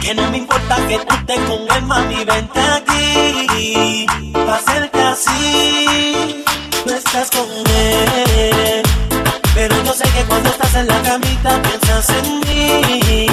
Que no me importa que tú estés con él, mami, vente aquí. Pa' hacerte así, tú estás con. Pero yo sé que cuando estás en la camita piensas en mí.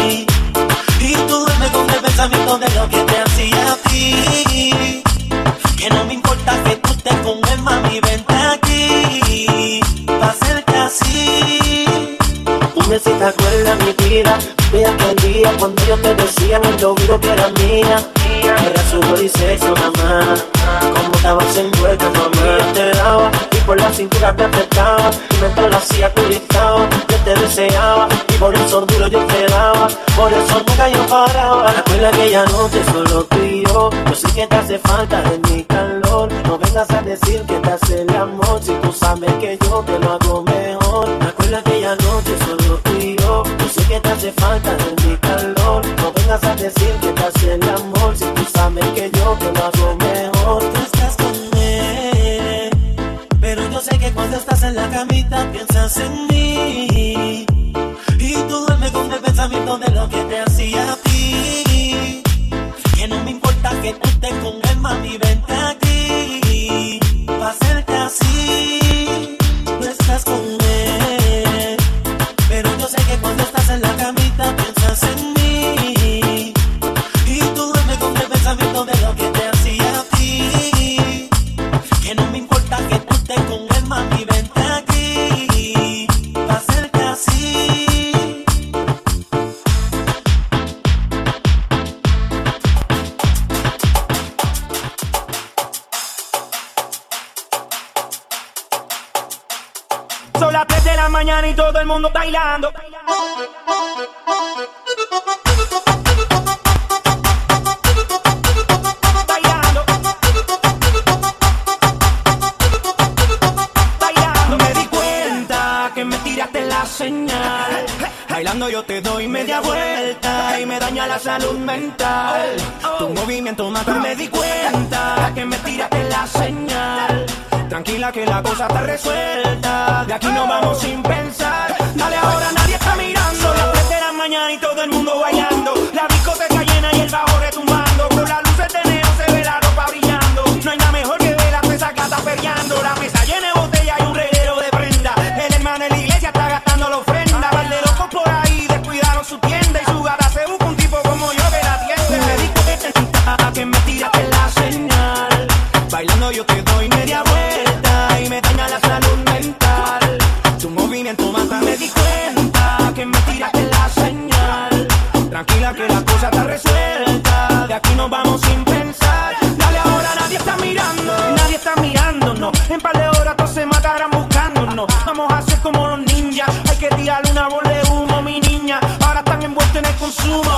Si te acuerdas mi vida. De aquel día cuando yo te decía en el oído que era mía. Era sudor y sexo más Como estabas envuelta, mamá Yo te daba y por la cintura te apretaba. Y mientras lo hacía tú gritabas Yo te deseaba. Y por eso duro yo te daba Por eso nunca yo paraba. Recuerda aquella noche solo tú y yo Yo sé que te hace falta de mi calor. No vengas a decir que te hace el amor. Si tú sabes que yo te lo hago mejor. Recuerda aquella noche que te hace falta de mi calor. No vengas a decir que te hace el amor Si tú sabes que yo te lo hago mejor. Tú estás con él Pero yo sé que cuando estás en la camita Piensas en mí. Y tú duermes con el pensamiento de lo que te hacía a ti. Que no me importa que tú estés con él, mami, señal. Bailando yo te doy media vuelta y me daña la salud mental. Tu movimiento mata. Me di cuenta que me tiraste la señal. Tranquila que la cosa está resuelta. De aquí no vamos sin pensar. Dale ahora, nadie está mirando. Las 3 de la mañana y todo el mundo bailando. La discoteca llena y el bajo retumbando. Bailando yo te doy media vuelta y me daña la salud mental. Tu movimiento mata, me di cuenta que me tiraste la señal. Tranquila que la cosa está resuelta. De aquí nos vamos sin pensar. Dale ahora, nadie está mirando. Nadie está mirándonos. En par de horas todos se matarán buscándonos. Vamos a hacer como los ninjas. Hay que tirarle una bola de humo, mi niña. Ahora están envueltos en el consumo.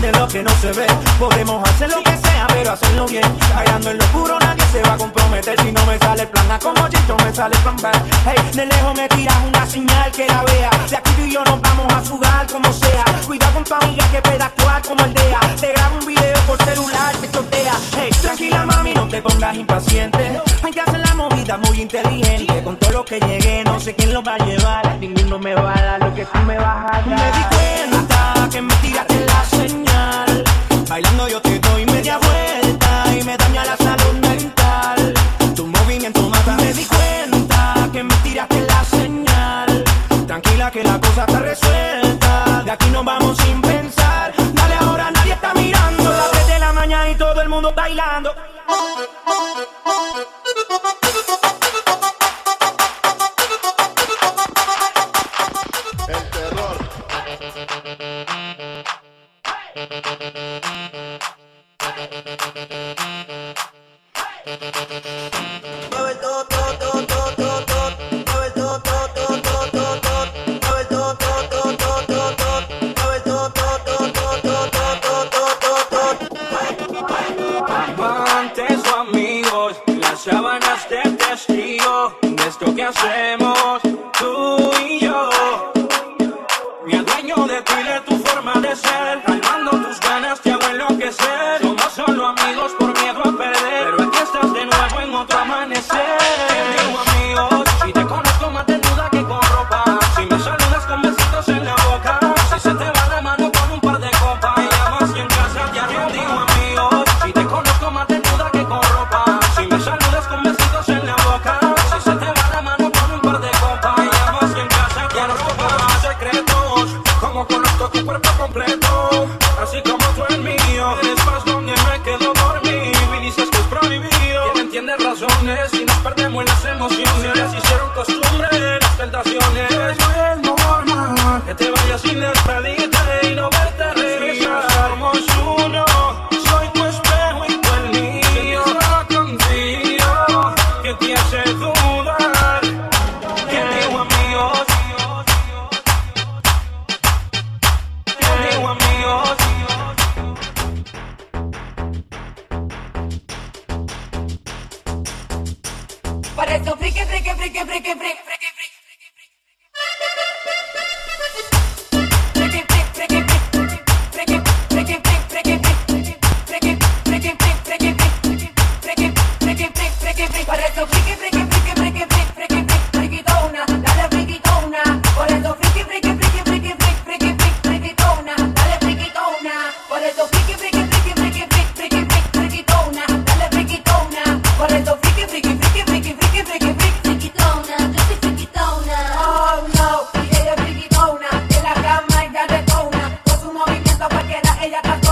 De lo que no se ve. Podemos hacer lo que sea, pero hacerlo bien. Bailando en lo oscuro, nadie se va a comprometer. Si no me sale el plan A como Jito, me sale el plan B. Hey, de lejos me tiras una señal que la vea. De aquí tú y yo nos vamos a jugar como sea. Cuidado con tu amiga que pueda actuar como aldea. Te grabo un video por celular, te chotea. Hey, tranquila mami, no te pongas impaciente. Hay que hacer la movida muy inteligente. Con todo lo que llegue, no sé quién lo va a llevar. Ninguno me va a dar lo que tú me vas a dar. Me di cuenta que me tiraste la señal. Bailando yo te doy media vuelta y me daña la salud mental. Tu movimiento mata. Me di cuenta que me tiraste la señal. Tranquila que la cosa está resuelta. Amantes o amigos, las sábanas de testigo de esto que hacemos vacaciones. No es que te vayas sin despedida. ella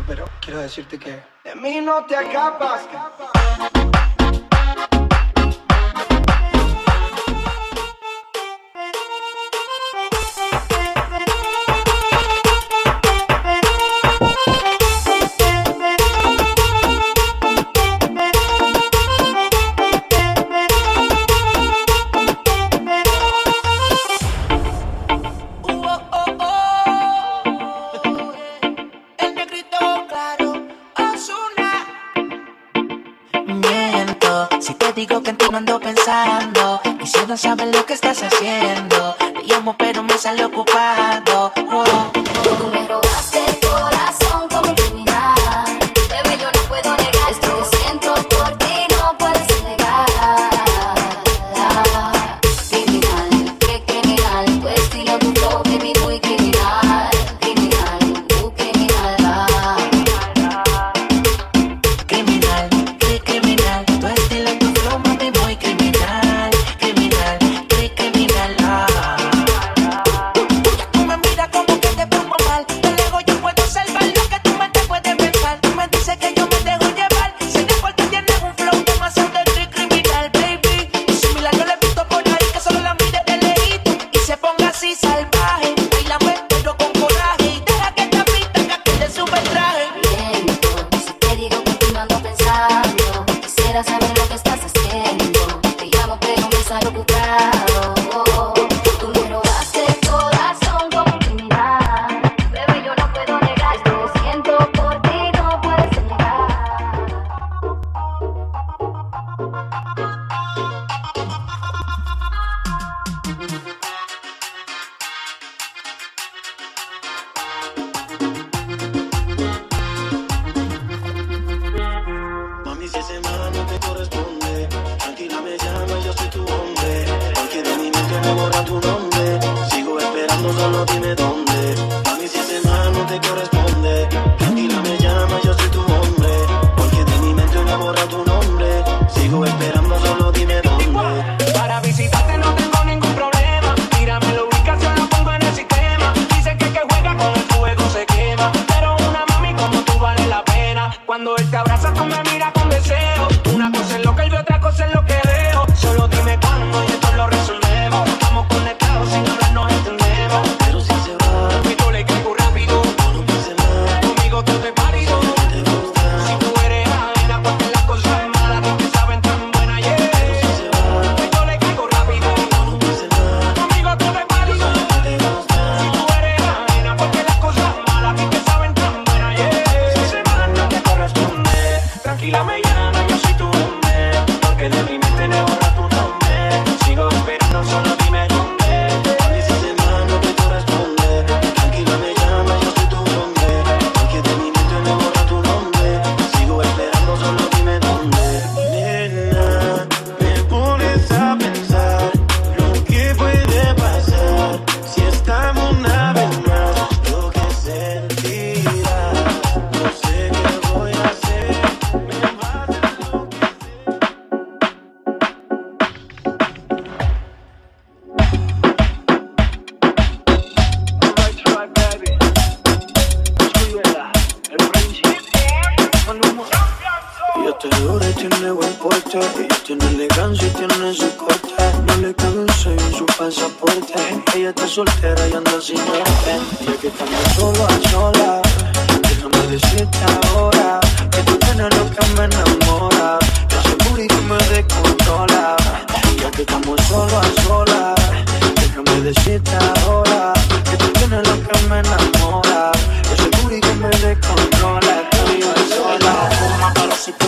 pero quiero decirte que de mí no te acapas. no sabes lo que estás haciendo.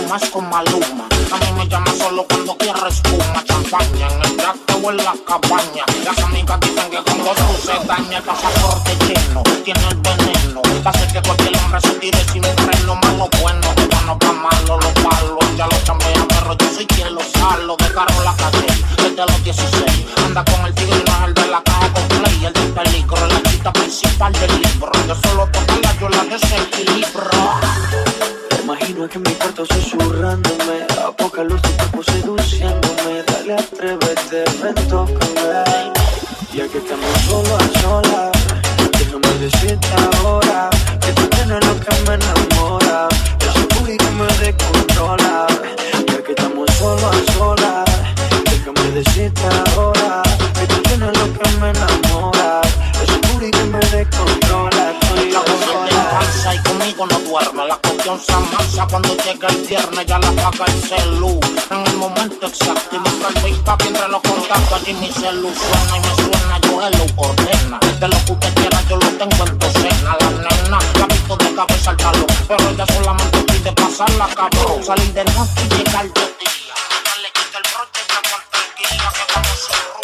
no es con maluma. A mí me llama solo cuando quiero espuma, champaña en el yate o en la cabaña. Las amigas dicen que con los se daña el pasaporte lleno, tiene el veneno. Hace que cualquier hombre se tire sin freno, malo bueno, de bueno pa' malo, lo palo. Ya lo chambea, perro, yo soy quien lo salo. De Carola Calle, desde los 16, anda con el tigre toca ver. Ya que estamos solo a solas, déjame decirte ahora que tú tienes lo que me enamora. Ese booty que me descontrola. Ya que estamos solo a solas, déjame decirte ahora que tú tienes lo que me enamora. Ese booty que me descontrola. Estoy la y conmigo no duerme la se amansa cuando llega el viernes, ya la paga el celu. En el momento exacto, y mi permiso, mientras lo conozco contactos. Allí mi celu suena y me suena. Yo él lo ordena. De lo que usted quiera yo lo tengo en docena. La nena la visto de cabeza al talón. Pero ella solamente pide pasarla cabrón. Salir de noche y llegar de día. Ella le quita el broche y aguanta el. Que vamos sin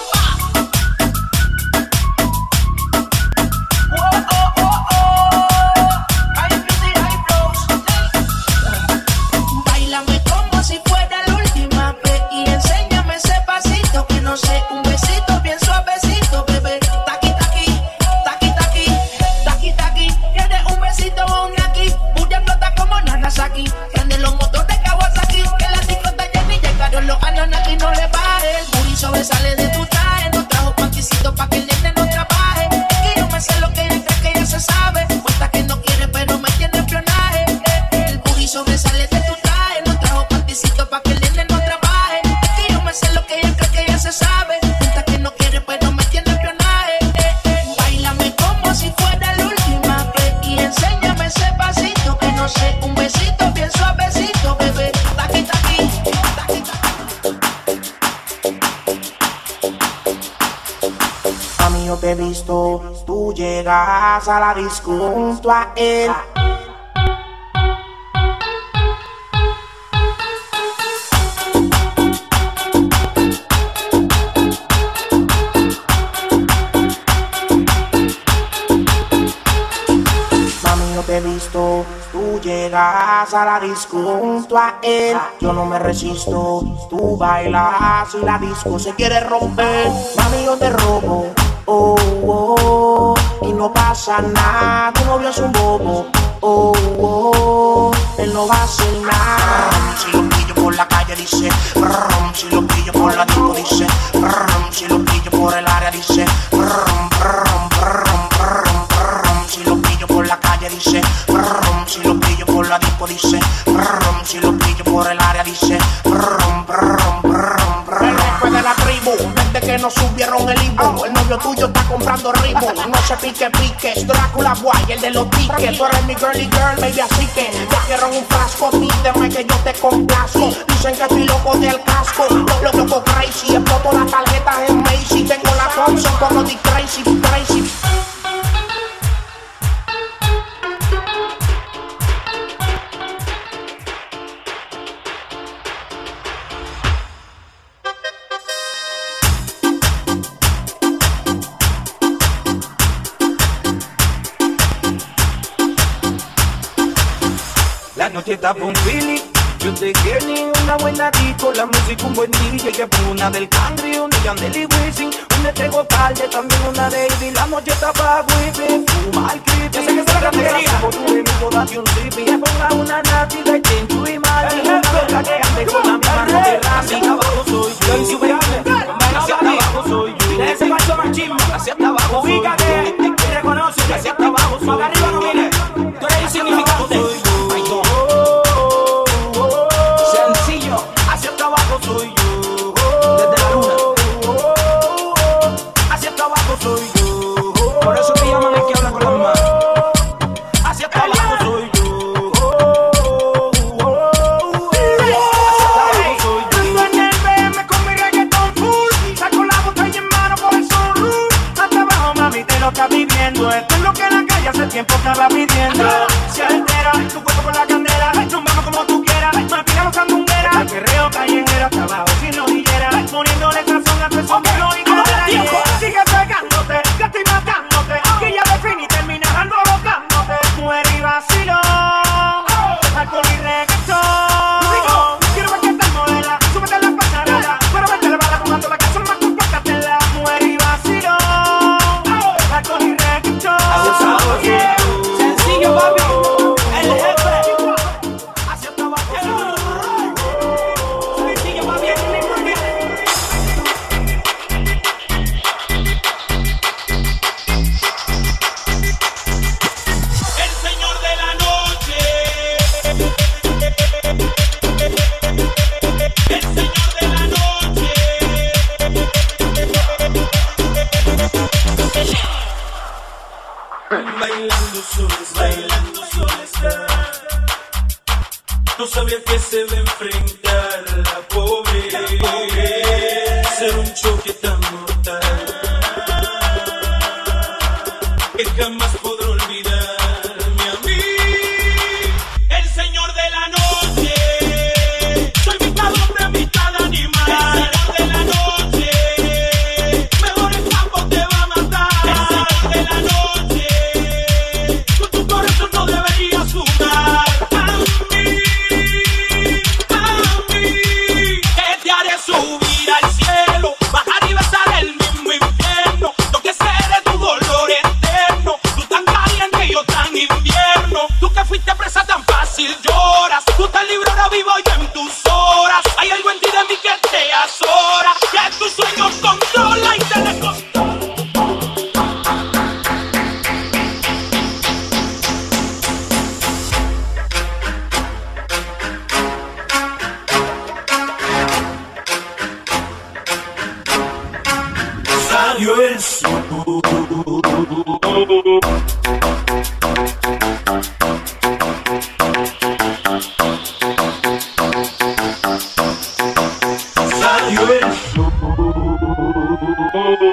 Llegas a la disco junto a él. Te he visto, tú llegas a la disco junto a él. Yo no me resisto, tú bailas y la disco se quiere romper. Mami, yo te robo, oh, oh, y no pasa nada. Tu novio es un bobo, oh, oh, él no va a hacer nada. Si lo pillo por la calle dice brum, si lo pillo por la disco dice brum, si lo pillo por el área dice brum, brum, brum, brum, brum, si lo pillo por la calle dice brum, si lo pillo por la disco dice brum, si lo pillo por el área dice brum, brum, brum, brum. El de la tribu, desde que nos subieron el Ibu Novio tuyo está comprando ritmo No se pique piques, Drácula Guay, el de los tickets Tú eres mi girly girl, baby, así que Te quiero un frasco, pídeme que yo te complazco. Dicen que estoy loco del casco. Lo loco crazy, exploto las tarjetas en Macy Tengo la Thompson como Dick Tracy, Pa' un feeling. Yo te quiero una buena disco, la música un buen DJ que una del country, una de Yandel y Wisin, una de también una de Ivy. La noche está pa' whipping, fuma el creepy. Ya sé que es la. Como tu enemigo, date un zippy. Me ponga una Chenchu y Mari, una loca que ande con la misma no te rasi. Abajo soy yo, insufrible. Hacia abajo soy yo. Ese macho machismo, hacia abajo soy yo. Ubícate, y reconoce, hacia abajo soy yo. Para arriba no mires, tú eres insignificante. Tiempo estaba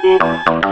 嗯嗯嗯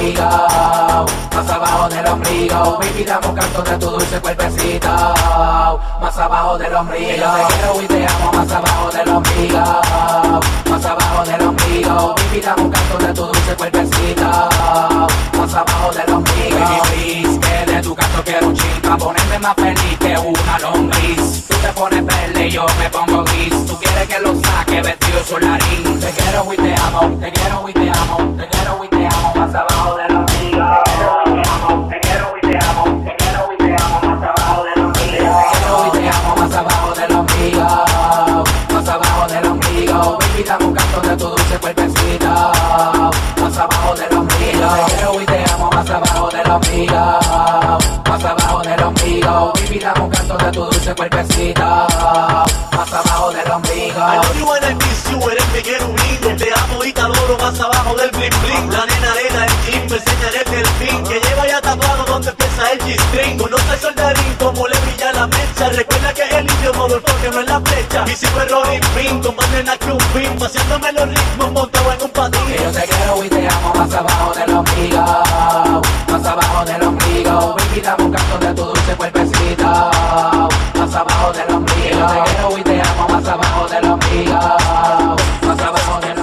Más abajo del ombligo Baby, dame un canto de tu dulce cuerpecito Más abajo del ombligo yo te quiero y te amo. Más abajo del ombligo Más abajo del ombligo Baby, dame un canto de tu dulce cuerpecito Más abajo del ombligo Baby, please, de tu canto quiero un chin Pa' ponerme más feliz que una lombriz. Tú te pones verde y yo me pongo gris. Tú quieres que lo saque vestido solarín. Te quiero y te amo, te quiero y te amo Te quiero y te amo más abajo del ombligo Te quiero y te amo, te quiero y te amo Más abajo del ombligo Te quiero y te amo más abajo del ombligo Más abajo del ombligo Baby, dame un canto de tu dulce cuerpecito Más abajo del ombligo Te quiero y Más abajo del ombligo Baby, dame un canto de tu dulce cuerpecito Más abajo del ombligo I you wanna miss you, eres mi querubín Te amo y te adoro más abajo del bling bling. La nena arena, el jean, me enseñaré el delfín Que lleva ya tatuado donde empieza el G-string Conoce el como le brilla la mecha Recuerda que el indio modo porque no es la flecha Y si fue Rolling Pin, con más nena que un pin Paseándome los ritmos montado en un patín Que yo te quiero y te amo más abajo del ombligo Más abajo del ombligo dame un canto de tu dulce cuerpecito. Más abajo del ombligo. Yo te quiero y te amo más abajo del ombligo. Más abajo del ombligo.